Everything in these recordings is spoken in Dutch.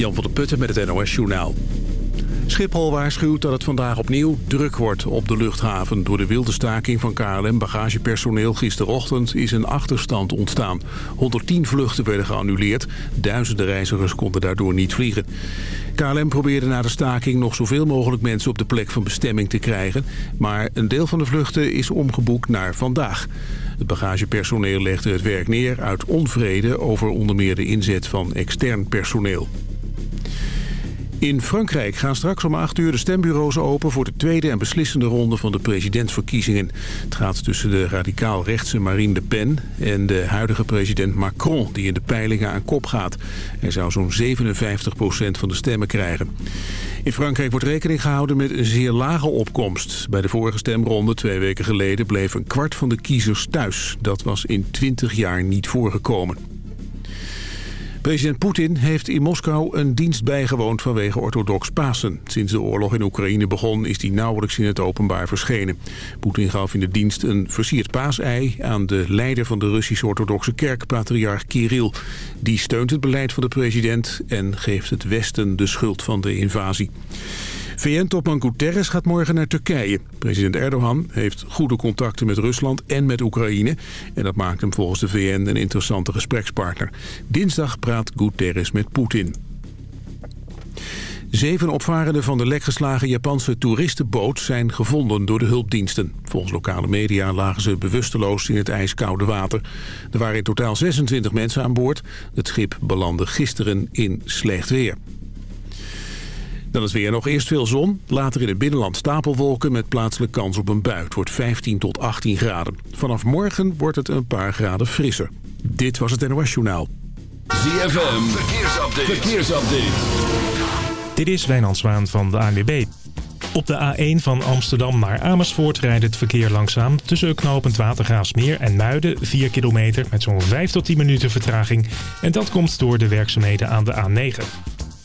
Jan van der Putten met het NOS Journaal. Schiphol waarschuwt dat het vandaag opnieuw druk wordt op de luchthaven. Door de wilde staking van KLM bagagepersoneel gisterochtend is een achterstand ontstaan. 110 vluchten werden geannuleerd. Duizenden reizigers konden daardoor niet vliegen. KLM probeerde na de staking nog zoveel mogelijk mensen op de plek van bestemming te krijgen. Maar een deel van de vluchten is omgeboekt naar vandaag. Het bagagepersoneel legde het werk neer uit onvrede over onder meer de inzet van extern personeel. In Frankrijk gaan straks om 8 uur de stembureaus open... voor de tweede en beslissende ronde van de presidentsverkiezingen. Het gaat tussen de radicaal-rechtse Marine Le Pen... en de huidige president Macron, die in de peilingen aan kop gaat. Hij zou zo'n 57% van de stemmen krijgen. In Frankrijk wordt rekening gehouden met een zeer lage opkomst. Bij de vorige stemronde twee weken geleden bleef een kwart van de kiezers thuis. Dat was in 20 jaar niet voorgekomen. President Poetin heeft in Moskou een dienst bijgewoond vanwege orthodox Pasen. Sinds de oorlog in Oekraïne begon is die nauwelijks in het openbaar verschenen. Poetin gaf in de dienst een versierd paasei aan de leider van de Russische orthodoxe kerk, patriarch Kirill. Die steunt het beleid van de president en geeft het Westen de schuld van de invasie. VN-topman Guterres gaat morgen naar Turkije. President Erdogan heeft goede contacten met Rusland en met Oekraïne. En dat maakt hem volgens de VN een interessante gesprekspartner. Dinsdag praat Guterres met Poetin. Zeven opvarenden van de lekgeslagen Japanse toeristenboot zijn gevonden door de hulpdiensten. Volgens lokale media lagen ze bewusteloos in het ijskoude water. Er waren in totaal 26 mensen aan boord. Het schip belandde gisteren in slecht weer. Dan is weer nog eerst veel zon, later in het binnenland stapelwolken met plaatselijk kans op een bui. Het wordt 15 tot 18 graden. Vanaf morgen wordt het een paar graden frisser. Dit was het NOS Journaal. ZFM, verkeersupdate. verkeersupdate. Dit is Wijnand Zwaan van de ANWB. Op de A1 van Amsterdam naar Amersfoort rijdt het verkeer langzaam... tussen knooppunt Watergraafsmeer en Muiden, 4 kilometer... met zo'n 5 tot 10 minuten vertraging. En dat komt door de werkzaamheden aan de A9.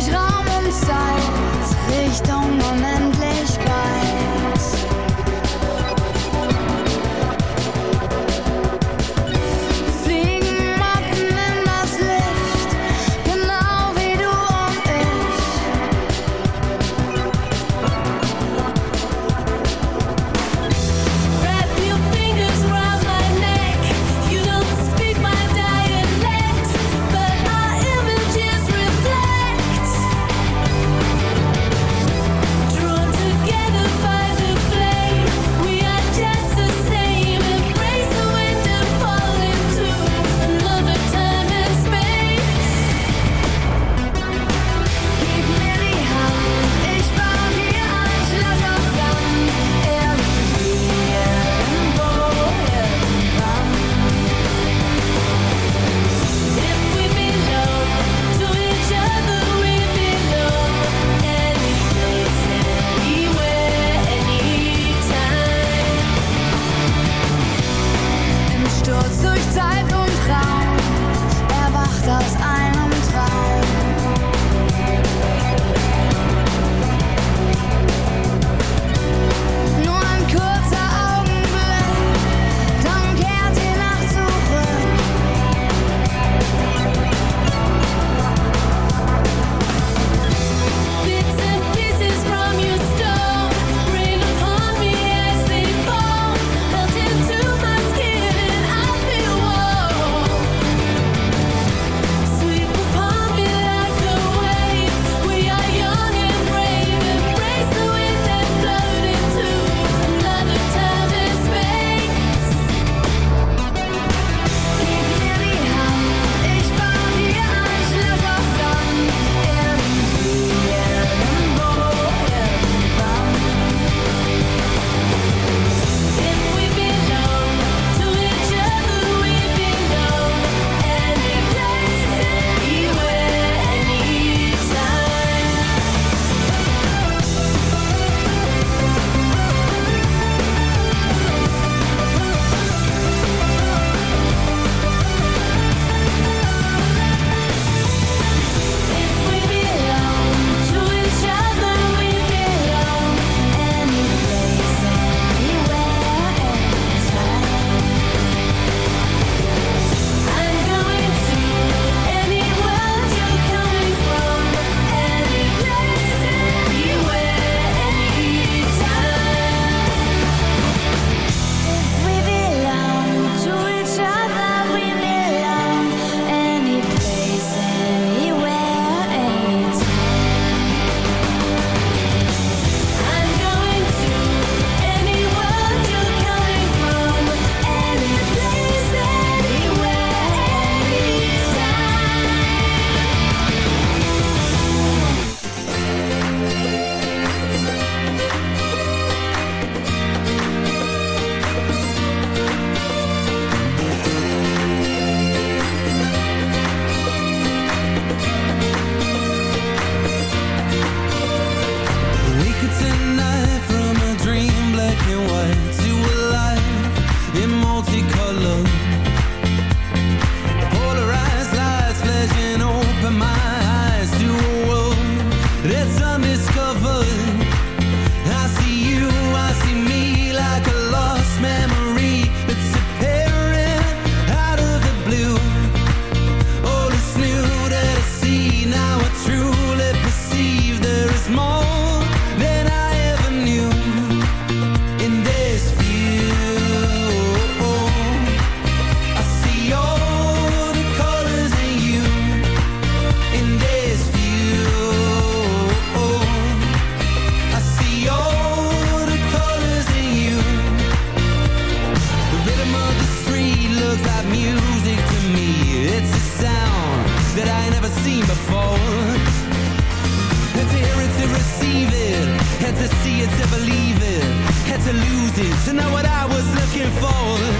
je rentre. Yeah, I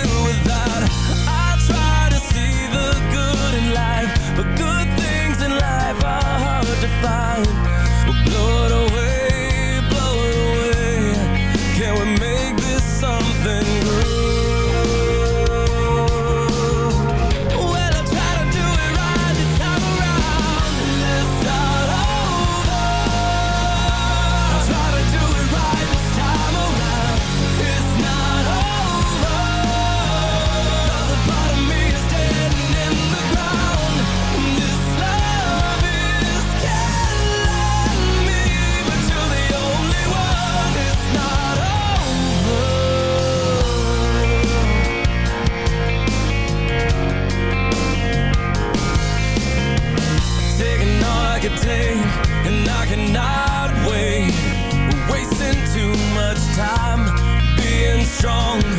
strong.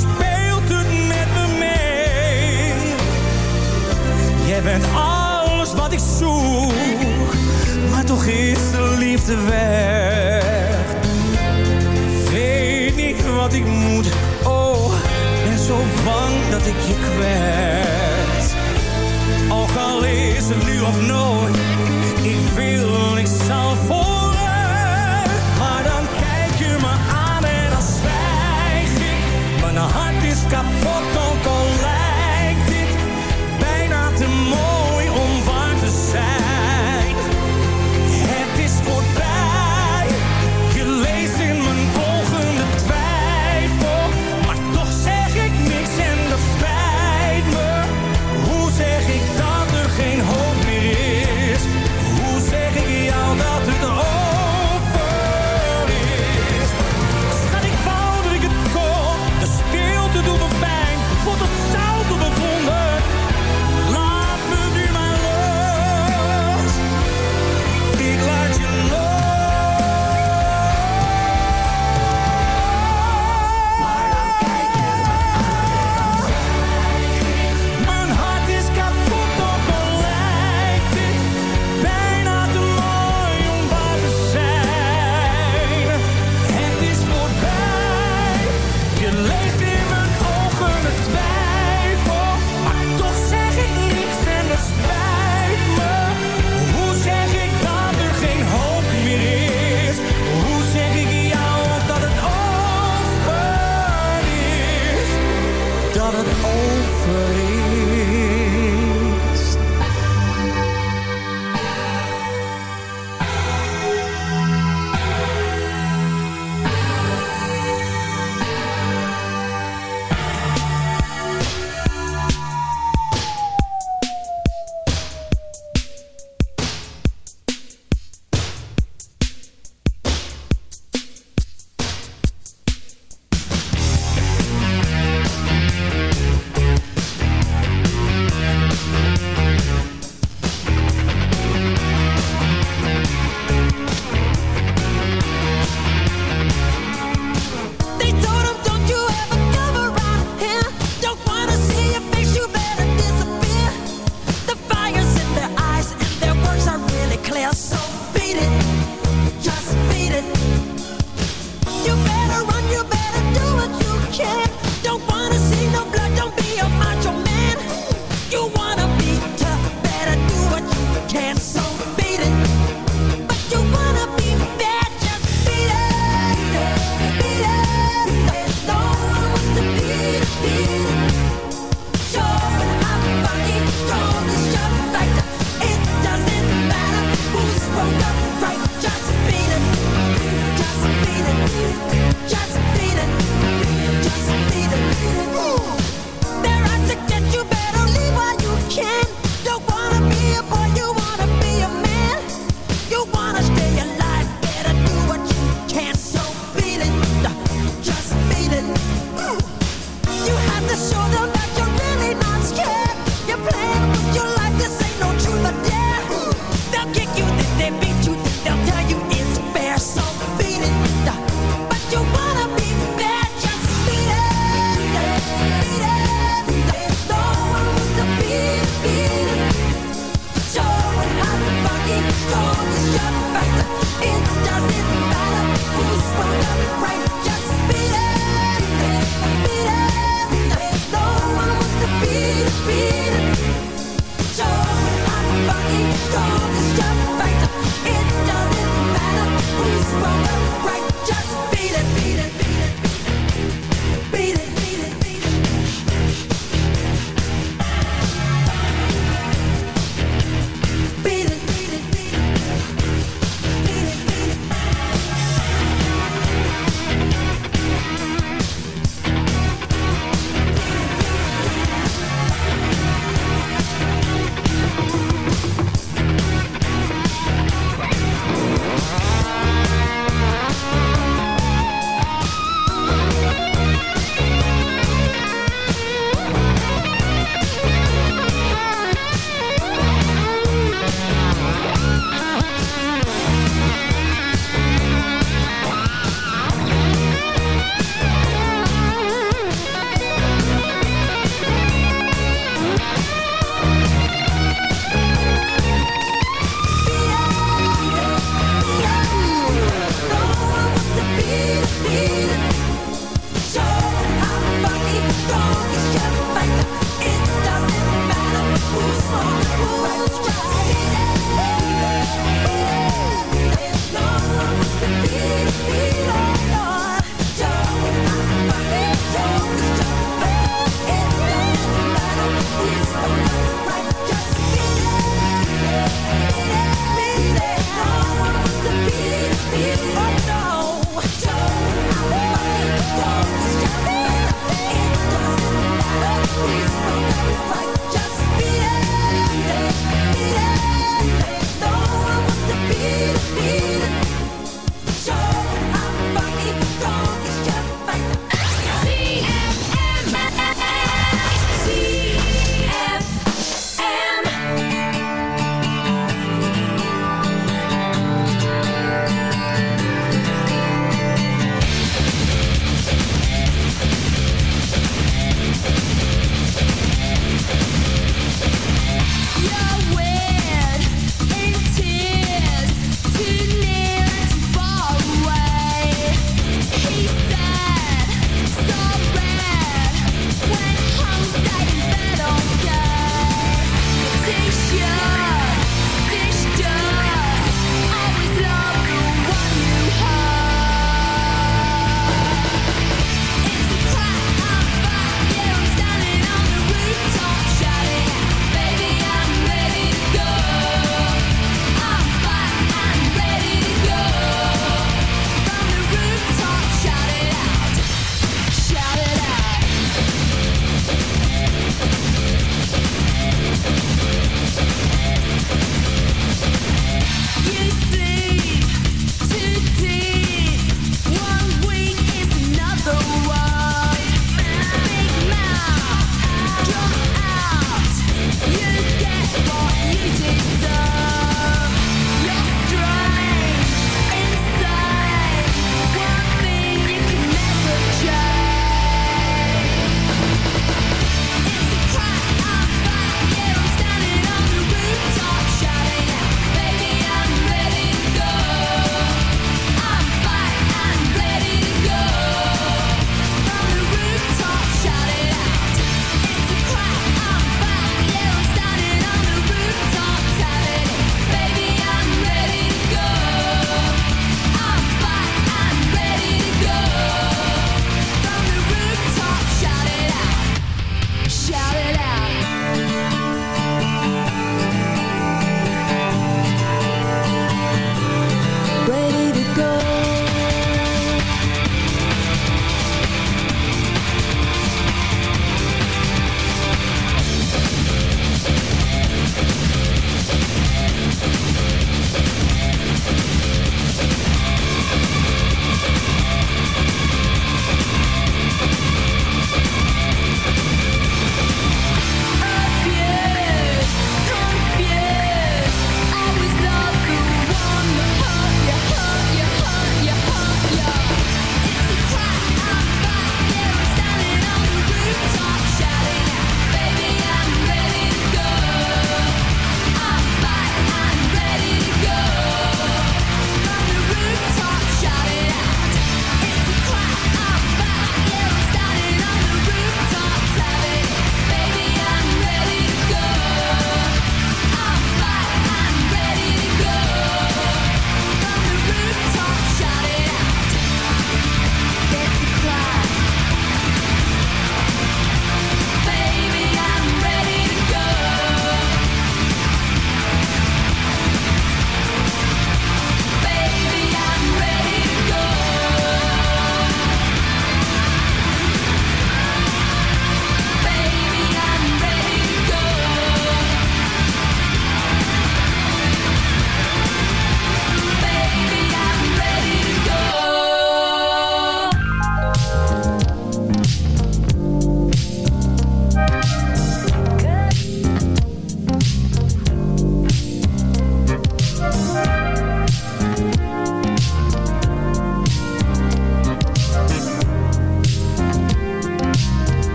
speelt het met me mee. Jij bent alles wat ik zoek, maar toch is de liefde weg. Weet niet wat ik moet, oh, ben zo bang dat ik je kwijt. Ook al is het nu of nooit, ik wil, ik zal voor. kapot.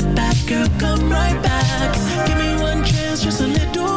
right back, girl, come right back. Give me one chance, just a little.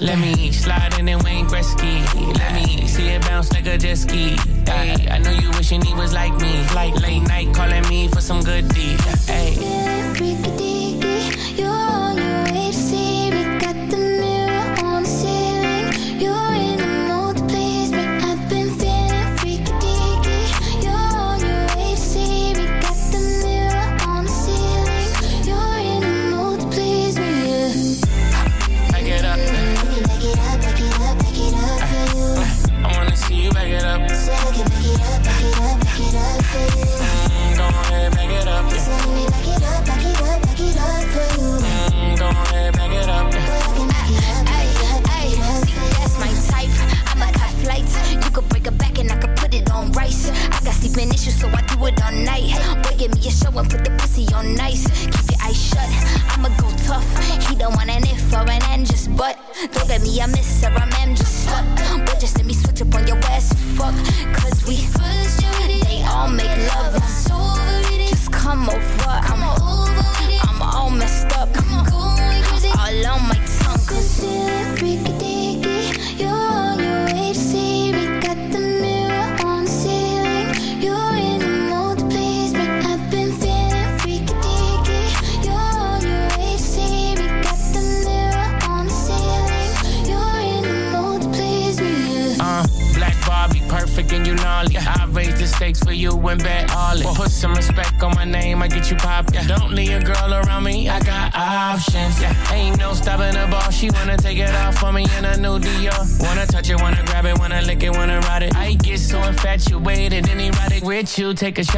Let me Take a shot,